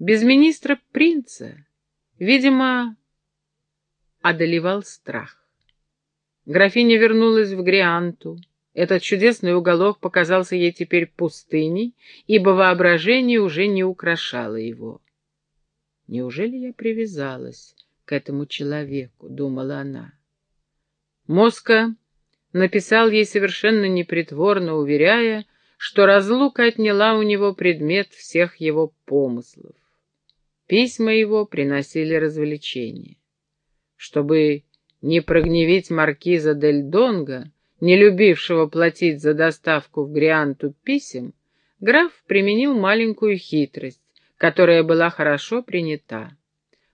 Без министра принца, видимо, одолевал страх. Графиня вернулась в Грианту. Этот чудесный уголок показался ей теперь пустыней, ибо воображение уже не украшало его. «Неужели я привязалась к этому человеку?» — думала она. Моска написал ей совершенно непритворно, уверяя, что разлука отняла у него предмет всех его помыслов. Письма его приносили развлечения. Чтобы не прогневить маркиза Дель Донго, не любившего платить за доставку в Грианту писем, граф применил маленькую хитрость, которая была хорошо принята.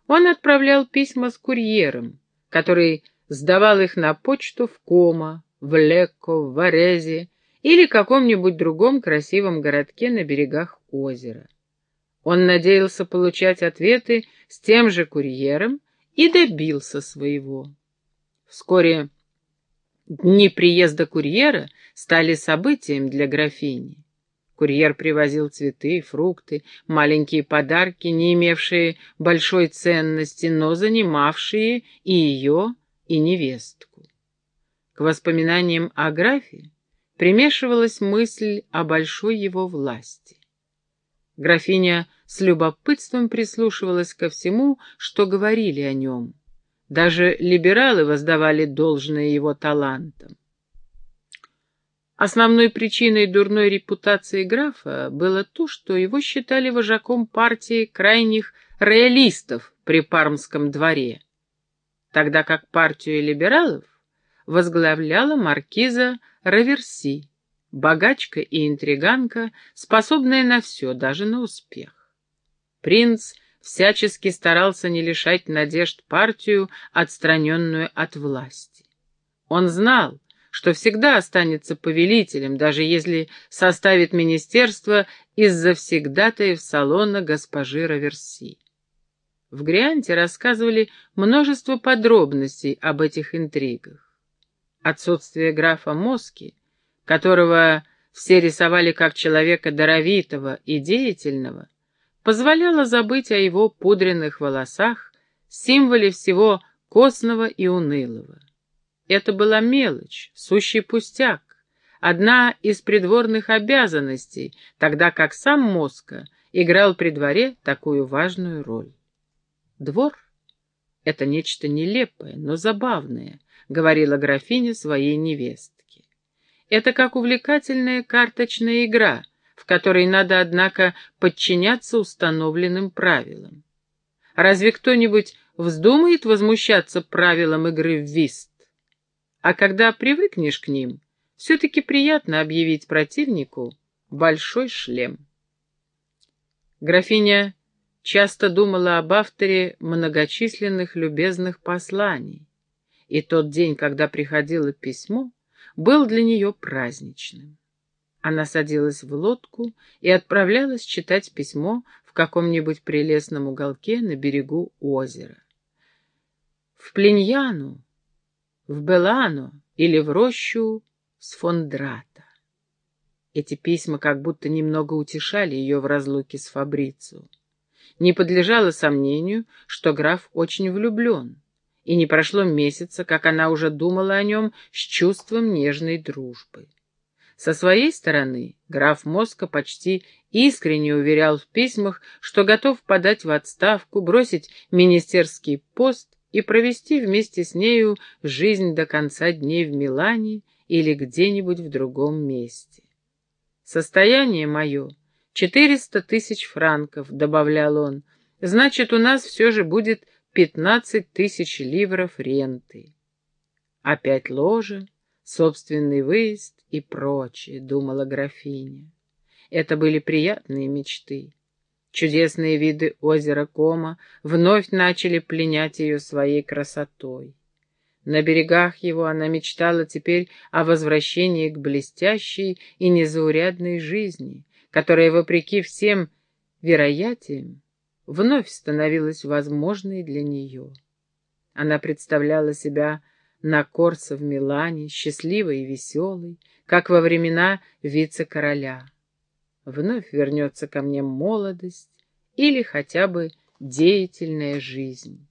Он отправлял письма с курьером, который сдавал их на почту в Кома, в Лекко, в Варезе или каком-нибудь другом красивом городке на берегах озера. Он надеялся получать ответы с тем же курьером и добился своего. Вскоре дни приезда курьера стали событием для графини. Курьер привозил цветы, фрукты, маленькие подарки, не имевшие большой ценности, но занимавшие и ее, и невестку. К воспоминаниям о графе примешивалась мысль о большой его власти. Графиня с любопытством прислушивалась ко всему, что говорили о нем. Даже либералы воздавали должное его талантам. Основной причиной дурной репутации графа было то, что его считали вожаком партии крайних роялистов при Пармском дворе, тогда как партию либералов возглавляла маркиза Раверси, богачка и интриганка, способная на все, даже на успех. Принц всячески старался не лишать надежд партию, отстраненную от власти. Он знал, что всегда останется повелителем, даже если составит министерство из завсегдатаев салона госпожи Раверси. В Грианте рассказывали множество подробностей об этих интригах. Отсутствие графа Моски, которого все рисовали как человека даровитого и деятельного, позволяло забыть о его пудренных волосах, символе всего костного и унылого. Это была мелочь, сущий пустяк, одна из придворных обязанностей, тогда как сам Моска играл при дворе такую важную роль. Двор — это нечто нелепое, но забавное, говорила графиня своей невестке. Это как увлекательная карточная игра, в которой надо, однако, подчиняться установленным правилам. Разве кто-нибудь вздумает возмущаться правилам игры в вист? А когда привыкнешь к ним, все-таки приятно объявить противнику большой шлем. Графиня часто думала об авторе многочисленных любезных посланий, и тот день, когда приходило письмо, был для нее праздничным. Она садилась в лодку и отправлялась читать письмо в каком-нибудь прелестном уголке на берегу озера. В Плиньяну в Белано или в рощу с Фондрата. Эти письма как будто немного утешали ее в разлуке с Фабрицио. Не подлежало сомнению, что граф очень влюблен, и не прошло месяца, как она уже думала о нем с чувством нежной дружбы. Со своей стороны граф Моска почти искренне уверял в письмах, что готов подать в отставку, бросить министерский пост и провести вместе с нею жизнь до конца дней в Милане или где-нибудь в другом месте. «Состояние мое — четыреста тысяч франков», — добавлял он, — «значит, у нас все же будет пятнадцать тысяч ливров ренты». Опять ложа, собственный выезд и прочее, — думала графиня. Это были приятные мечты. Чудесные виды озера Кома вновь начали пленять ее своей красотой. На берегах его она мечтала теперь о возвращении к блестящей и незаурядной жизни, которая, вопреки всем вероятиям, вновь становилась возможной для нее. Она представляла себя на Корсо в Милане, счастливой и веселой, как во времена вице-короля. Вновь вернется ко мне молодость или хотя бы деятельная жизнь.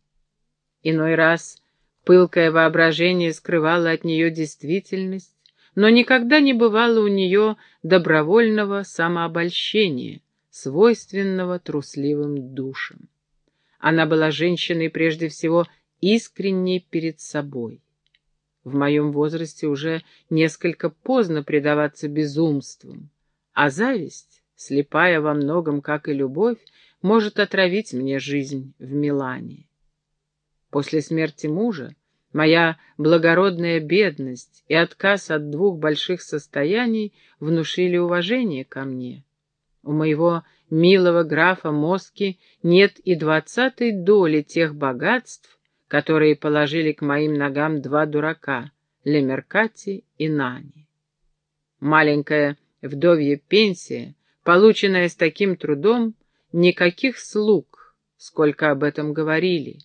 Иной раз пылкое воображение скрывало от нее действительность, но никогда не бывало у нее добровольного самообольщения, свойственного трусливым душам. Она была женщиной прежде всего искренней перед собой. В моем возрасте уже несколько поздно предаваться безумствам, а зависть, слепая во многом, как и любовь, может отравить мне жизнь в Милане. После смерти мужа моя благородная бедность и отказ от двух больших состояний внушили уважение ко мне. У моего милого графа Моски нет и двадцатой доли тех богатств, которые положили к моим ногам два дурака — Лемеркати и Нани. Маленькая вдовья пенсия, полученная с таким трудом, никаких слуг, сколько об этом говорили,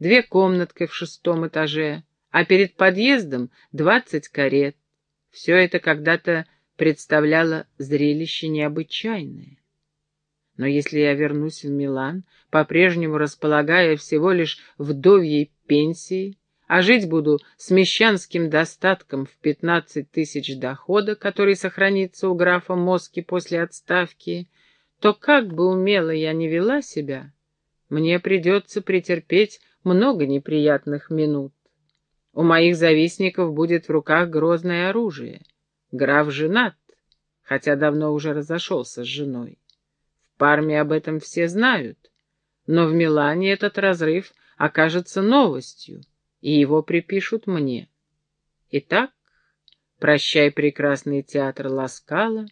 две комнатки в шестом этаже, а перед подъездом двадцать карет. Все это когда-то представляло зрелище необычайное. Но если я вернусь в Милан, по-прежнему располагая всего лишь вдовьей пенсией, а жить буду с мещанским достатком в пятнадцать тысяч дохода, который сохранится у графа Моски после отставки, то как бы умело я не вела себя, мне придется претерпеть много неприятных минут. У моих завистников будет в руках грозное оружие. Граф женат, хотя давно уже разошелся с женой. Парме об этом все знают, но в Милане этот разрыв окажется новостью, и его припишут мне. Итак, прощай прекрасный театр Ласкала,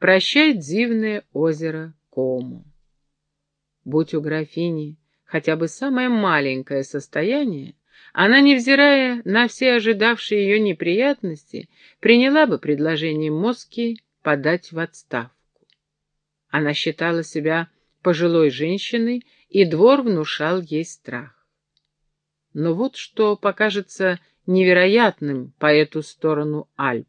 прощай дивное озеро Кому. Будь у графини хотя бы самое маленькое состояние, она, невзирая на все ожидавшие ее неприятности, приняла бы предложение Моски подать в отставку. Она считала себя пожилой женщиной, и двор внушал ей страх. Но вот что покажется невероятным по эту сторону Альп.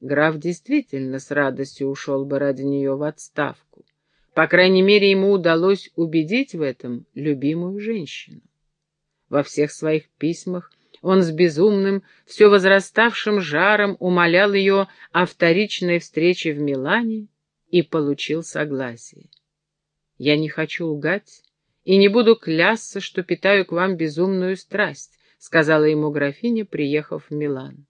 Граф действительно с радостью ушел бы ради нее в отставку. По крайней мере, ему удалось убедить в этом любимую женщину. Во всех своих письмах он с безумным, все возраставшим жаром умолял ее о вторичной встрече в Милане и получил согласие. «Я не хочу лгать и не буду клясться, что питаю к вам безумную страсть», сказала ему графиня, приехав в Милан.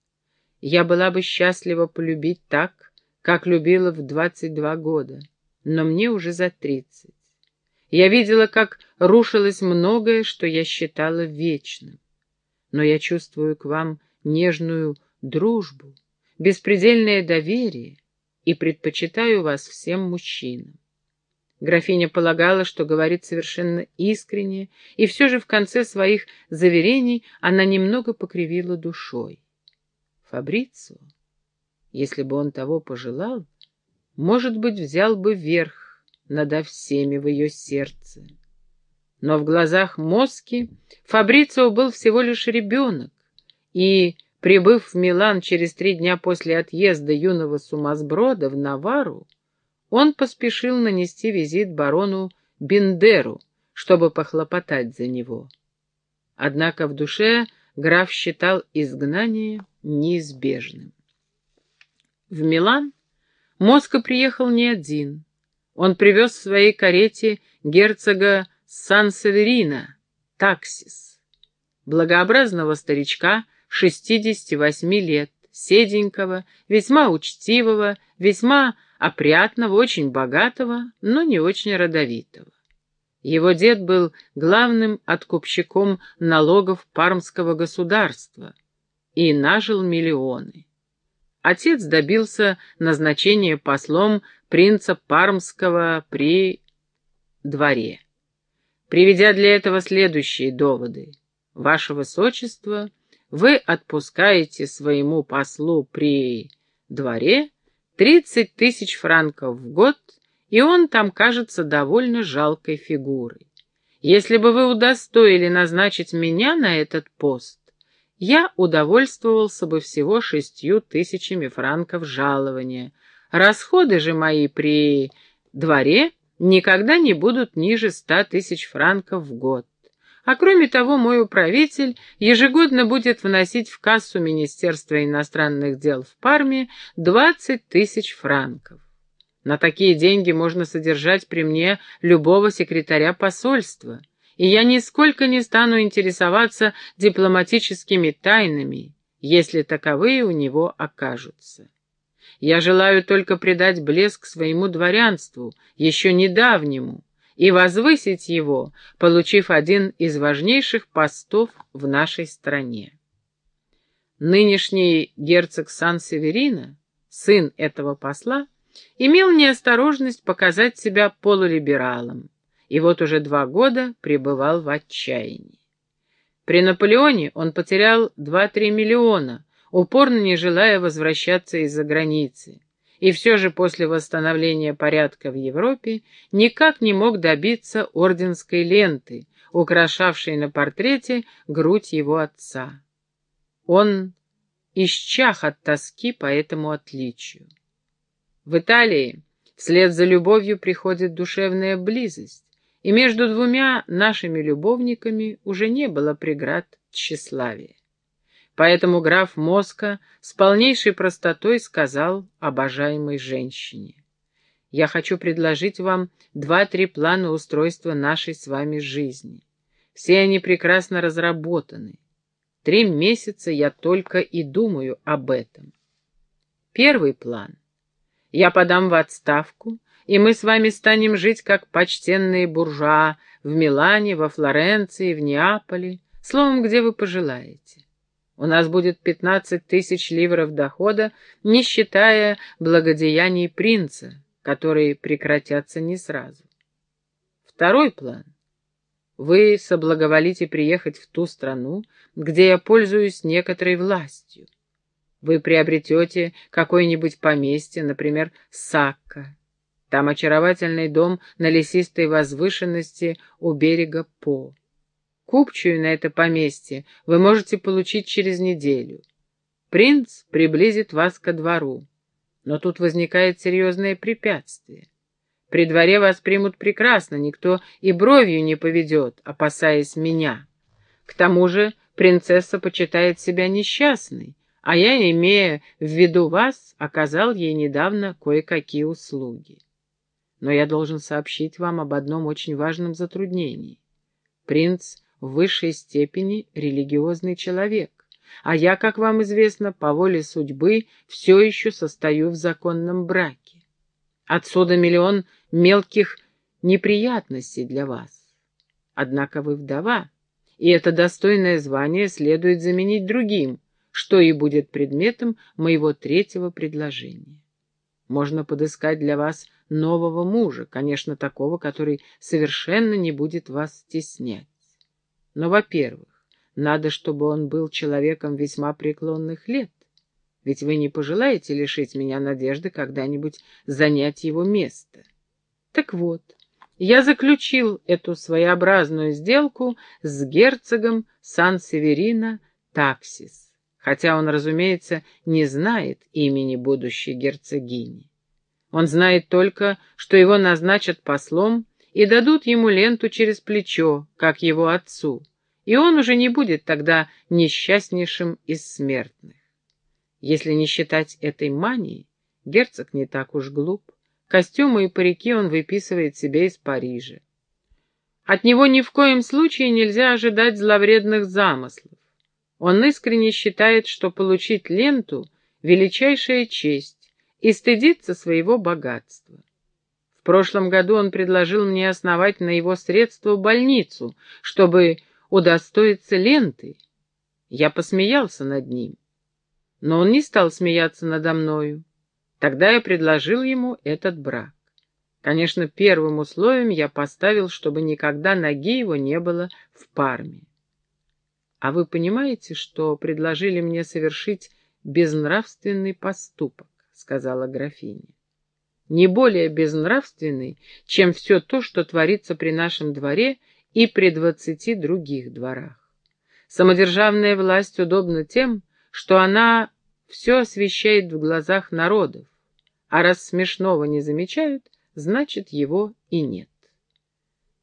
«Я была бы счастлива полюбить так, как любила в двадцать два года» но мне уже за тридцать. Я видела, как рушилось многое, что я считала вечным. Но я чувствую к вам нежную дружбу, беспредельное доверие и предпочитаю вас всем мужчинам. Графиня полагала, что говорит совершенно искренне, и все же в конце своих заверений она немного покривила душой. Фабрицу, если бы он того пожелал, может быть, взял бы верх надо всеми в ее сердце. Но в глазах Моски Фабрицио был всего лишь ребенок, и, прибыв в Милан через три дня после отъезда юного сумасброда в Навару, он поспешил нанести визит барону Бендеру, чтобы похлопотать за него. Однако в душе граф считал изгнание неизбежным. В Милан Моска приехал не один. Он привез в своей карете герцога Сан-Северина, таксис, благообразного старичка 68 лет, седенького, весьма учтивого, весьма опрятного, очень богатого, но не очень родовитого. Его дед был главным откупщиком налогов пармского государства и нажил миллионы. Отец добился назначения послом принца Пармского при дворе, приведя для этого следующие доводы. «Ваше Высочество, вы отпускаете своему послу при дворе тридцать тысяч франков в год, и он там кажется довольно жалкой фигурой. Если бы вы удостоили назначить меня на этот пост, я удовольствовался бы всего шестью тысячами франков жалования. Расходы же мои при дворе никогда не будут ниже ста тысяч франков в год. А кроме того, мой управитель ежегодно будет вносить в кассу Министерства иностранных дел в Парме 20 тысяч франков. На такие деньги можно содержать при мне любого секретаря посольства, и я нисколько не стану интересоваться дипломатическими тайнами, если таковые у него окажутся. Я желаю только придать блеск своему дворянству, еще недавнему, и возвысить его, получив один из важнейших постов в нашей стране. Нынешний герцог Сан-Северино, сын этого посла, имел неосторожность показать себя полулибералом, и вот уже два года пребывал в отчаянии. При Наполеоне он потерял 2-3 миллиона, упорно не желая возвращаться из-за границы, и все же после восстановления порядка в Европе никак не мог добиться орденской ленты, украшавшей на портрете грудь его отца. Он исчах от тоски по этому отличию. В Италии вслед за любовью приходит душевная близость, и между двумя нашими любовниками уже не было преград тщеславия. Поэтому граф Моска с полнейшей простотой сказал обожаемой женщине. «Я хочу предложить вам два-три плана устройства нашей с вами жизни. Все они прекрасно разработаны. Три месяца я только и думаю об этом. Первый план. Я подам в отставку, и мы с вами станем жить как почтенные буржуа в Милане, во Флоренции, в Неаполе, словом, где вы пожелаете. У нас будет пятнадцать тысяч ливров дохода, не считая благодеяний принца, которые прекратятся не сразу. Второй план. Вы соблаговолите приехать в ту страну, где я пользуюсь некоторой властью. Вы приобретете какое-нибудь поместье, например, Сакка. Там очаровательный дом на лесистой возвышенности у берега По. Купчую на это поместье вы можете получить через неделю. Принц приблизит вас ко двору. Но тут возникает серьезное препятствие. При дворе вас примут прекрасно, никто и бровью не поведет, опасаясь меня. К тому же принцесса почитает себя несчастной, а я, имея в виду вас, оказал ей недавно кое-какие услуги. Но я должен сообщить вам об одном очень важном затруднении. Принц в высшей степени религиозный человек, а я, как вам известно, по воле судьбы все еще состою в законном браке. Отсюда миллион мелких неприятностей для вас. Однако вы вдова, и это достойное звание следует заменить другим, что и будет предметом моего третьего предложения. Можно подыскать для вас нового мужа, конечно, такого, который совершенно не будет вас стеснять. Но, во-первых, надо, чтобы он был человеком весьма преклонных лет, ведь вы не пожелаете лишить меня надежды когда-нибудь занять его место. Так вот, я заключил эту своеобразную сделку с герцогом Сан-Северино Таксис, хотя он, разумеется, не знает имени будущей герцогини. Он знает только, что его назначат послом и дадут ему ленту через плечо, как его отцу, и он уже не будет тогда несчастнейшим из смертных. Если не считать этой мании, герцог не так уж глуп. Костюмы и парики он выписывает себе из Парижа. От него ни в коем случае нельзя ожидать зловредных замыслов. Он искренне считает, что получить ленту — величайшая честь, и стыдится своего богатства прошлом году он предложил мне основать на его средства больницу, чтобы удостоиться ленты. Я посмеялся над ним. Но он не стал смеяться надо мною. Тогда я предложил ему этот брак. Конечно, первым условием я поставил, чтобы никогда ноги его не было в Парме. А вы понимаете, что предложили мне совершить безнравственный поступок, сказала графиня не более безнравственный, чем все то, что творится при нашем дворе и при двадцати других дворах. Самодержавная власть удобна тем, что она все освещает в глазах народов, а раз смешного не замечают, значит, его и нет.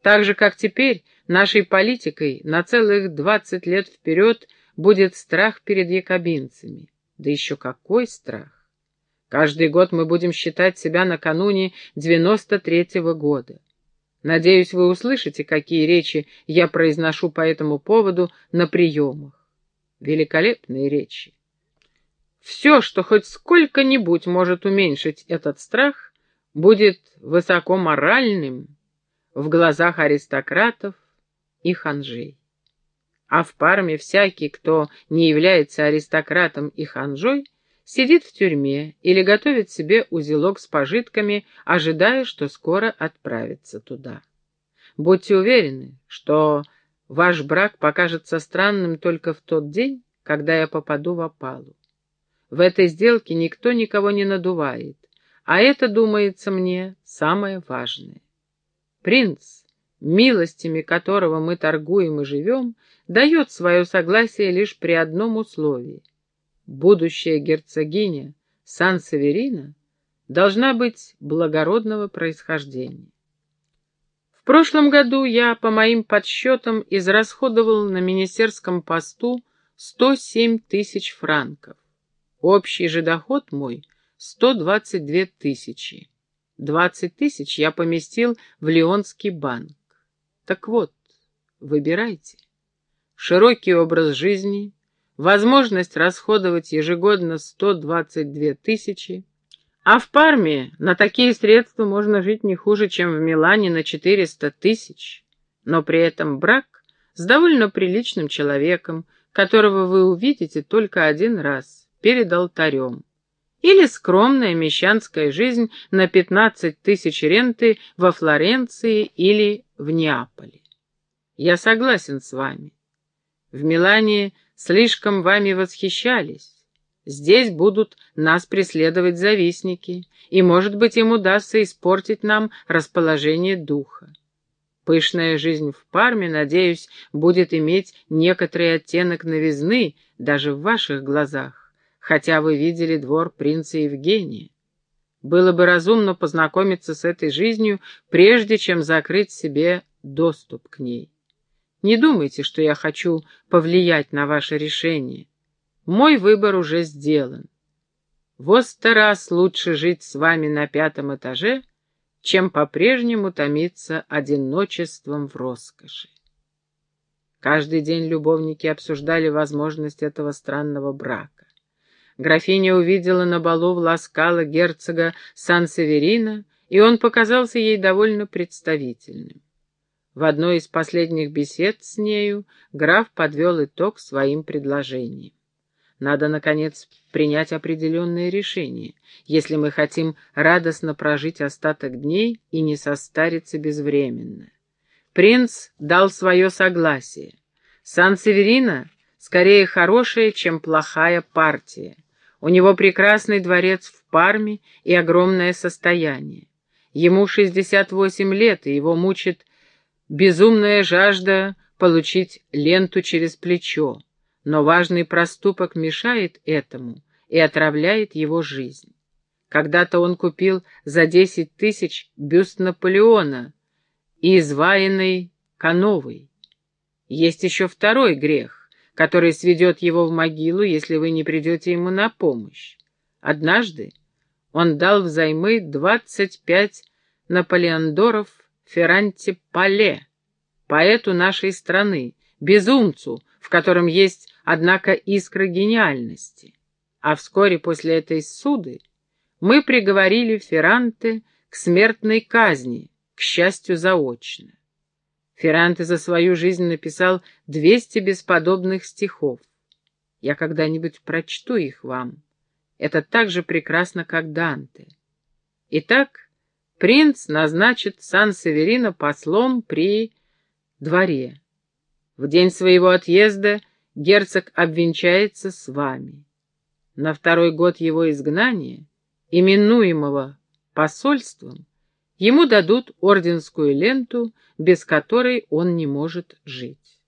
Так же, как теперь, нашей политикой на целых двадцать лет вперед будет страх перед якобинцами. Да еще какой страх! Каждый год мы будем считать себя накануне девяносто третьего года. Надеюсь, вы услышите, какие речи я произношу по этому поводу на приемах. Великолепные речи. Все, что хоть сколько-нибудь может уменьшить этот страх, будет высокоморальным в глазах аристократов и ханжей. А в Парме всякий, кто не является аристократом и ханжой, сидит в тюрьме или готовит себе узелок с пожитками, ожидая, что скоро отправится туда. Будьте уверены, что ваш брак покажется странным только в тот день, когда я попаду в опалу. В этой сделке никто никого не надувает, а это, думается мне, самое важное. Принц, милостями которого мы торгуем и живем, дает свое согласие лишь при одном условии. Будущая герцогиня Сан-Северина должна быть благородного происхождения. В прошлом году я, по моим подсчетам, израсходовал на министерском посту 107 тысяч франков. Общий же доход мой — 122 тысячи. 20 тысяч я поместил в Леонский банк. Так вот, выбирайте. Широкий образ жизни, возможность расходовать ежегодно 122 тысячи, а в Парме на такие средства можно жить не хуже, чем в Милане на 400 тысяч, но при этом брак с довольно приличным человеком, которого вы увидите только один раз перед алтарем. Или скромная мещанская жизнь на 15 тысяч ренты во Флоренции или в Неаполе. Я согласен с вами. В Милане слишком вами восхищались. Здесь будут нас преследовать завистники, и, может быть, им удастся испортить нам расположение духа. Пышная жизнь в Парме, надеюсь, будет иметь некоторый оттенок новизны даже в ваших глазах хотя вы видели двор принца Евгения. Было бы разумно познакомиться с этой жизнью, прежде чем закрыть себе доступ к ней. Не думайте, что я хочу повлиять на ваше решение. Мой выбор уже сделан. Вот сто раз лучше жить с вами на пятом этаже, чем по-прежнему томиться одиночеством в роскоши. Каждый день любовники обсуждали возможность этого странного брака. Графиня увидела на балу в Ласкало герцога Сан-Северина, и он показался ей довольно представительным. В одной из последних бесед с нею граф подвел итог своим предложениям. Надо, наконец, принять определенное решение, если мы хотим радостно прожить остаток дней и не состариться безвременно. Принц дал свое согласие. Сан-Северина скорее хорошая, чем плохая партия. У него прекрасный дворец в Парме и огромное состояние. Ему 68 лет, и его мучит безумная жажда получить ленту через плечо. Но важный проступок мешает этому и отравляет его жизнь. Когда-то он купил за 10 тысяч бюст Наполеона и изваянный Кановой. Есть еще второй грех который сведет его в могилу, если вы не придете ему на помощь. Однажды он дал взаймы двадцать пять наполеондоров Ферранте Пале, поэту нашей страны, безумцу, в котором есть, однако, искра гениальности. А вскоре после этой суды мы приговорили Ферранте к смертной казни, к счастью, заочно. Ферранте за свою жизнь написал двести бесподобных стихов. Я когда-нибудь прочту их вам. Это так же прекрасно, как Данте. Итак, принц назначит Сан-Северино послом при дворе. В день своего отъезда герцог обвенчается с вами. На второй год его изгнания, именуемого посольством, ему дадут орденскую ленту без которой он не может жить.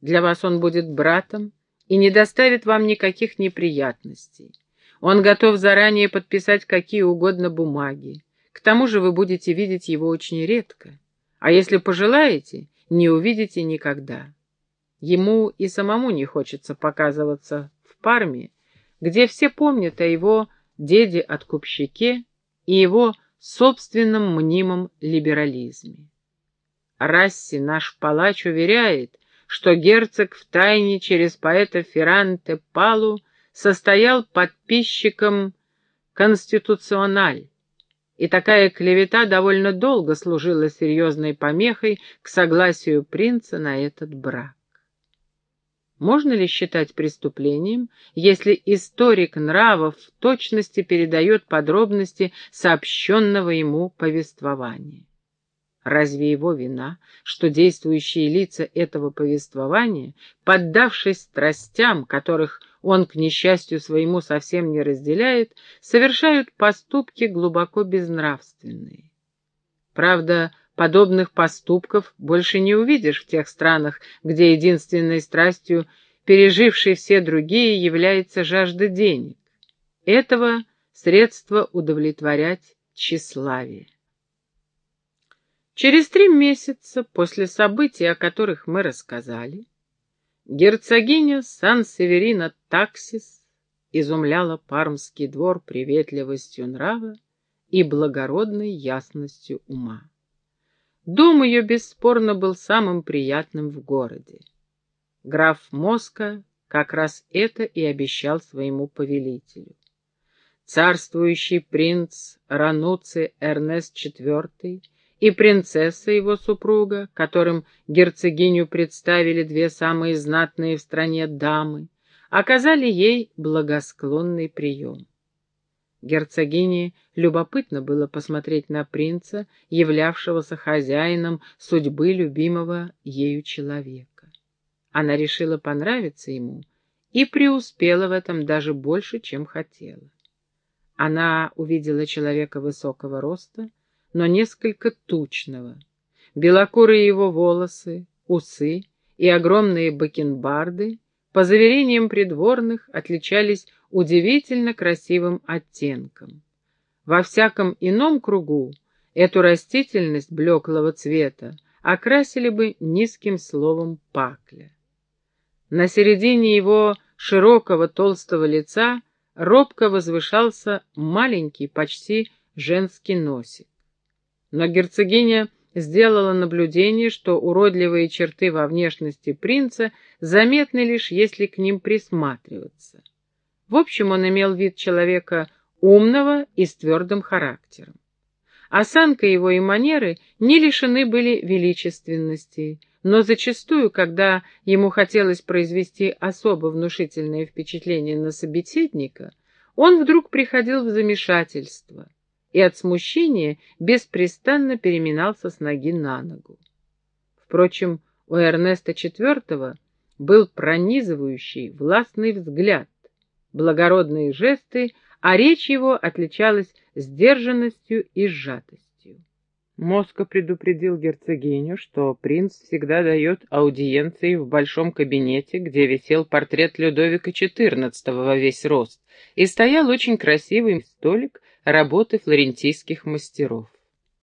Для вас он будет братом и не доставит вам никаких неприятностей. Он готов заранее подписать какие угодно бумаги. К тому же вы будете видеть его очень редко, а если пожелаете, не увидите никогда. Ему и самому не хочется показываться в Парме, где все помнят о его деде-откупщике и его собственном мнимом либерализме. Расси, наш палач, уверяет, что герцог втайне через поэта Ферранте Палу состоял подписчиком «Конституциональ», и такая клевета довольно долго служила серьезной помехой к согласию принца на этот брак. Можно ли считать преступлением, если историк нравов в точности передает подробности сообщенного ему повествования? Разве его вина, что действующие лица этого повествования, поддавшись страстям, которых он, к несчастью своему, совсем не разделяет, совершают поступки глубоко безнравственные? Правда, подобных поступков больше не увидишь в тех странах, где единственной страстью, пережившей все другие, является жажда денег. Этого средства удовлетворять тщеславие. Через три месяца после событий, о которых мы рассказали, герцогиня Сан-Северина Таксис изумляла пармский двор приветливостью нрава и благородной ясностью ума. Дом ее бесспорно был самым приятным в городе. Граф Моска как раз это и обещал своему повелителю. Царствующий принц Рануци Эрнест IV и принцесса его супруга, которым герцогиню представили две самые знатные в стране дамы, оказали ей благосклонный прием. Герцогине любопытно было посмотреть на принца, являвшегося хозяином судьбы любимого ею человека. Она решила понравиться ему и преуспела в этом даже больше, чем хотела. Она увидела человека высокого роста, но несколько тучного. Белокурые его волосы, усы и огромные бакенбарды, по заверениям придворных, отличались удивительно красивым оттенком. Во всяком ином кругу эту растительность блеклого цвета окрасили бы низким словом пакля. На середине его широкого толстого лица робко возвышался маленький, почти женский носик. Но герцогиня сделала наблюдение, что уродливые черты во внешности принца заметны лишь если к ним присматриваться. В общем, он имел вид человека умного и с твердым характером. Осанка его и манеры не лишены были величественности, но зачастую, когда ему хотелось произвести особо внушительное впечатление на собеседника, он вдруг приходил в замешательство — и от смущения беспрестанно переминался с ноги на ногу. Впрочем, у Эрнеста IV был пронизывающий, властный взгляд, благородные жесты, а речь его отличалась сдержанностью и сжатостью. Моско предупредил герцогиню, что принц всегда дает аудиенции в большом кабинете, где висел портрет Людовика XIV во весь рост, и стоял очень красивый столик, работы флорентийских мастеров.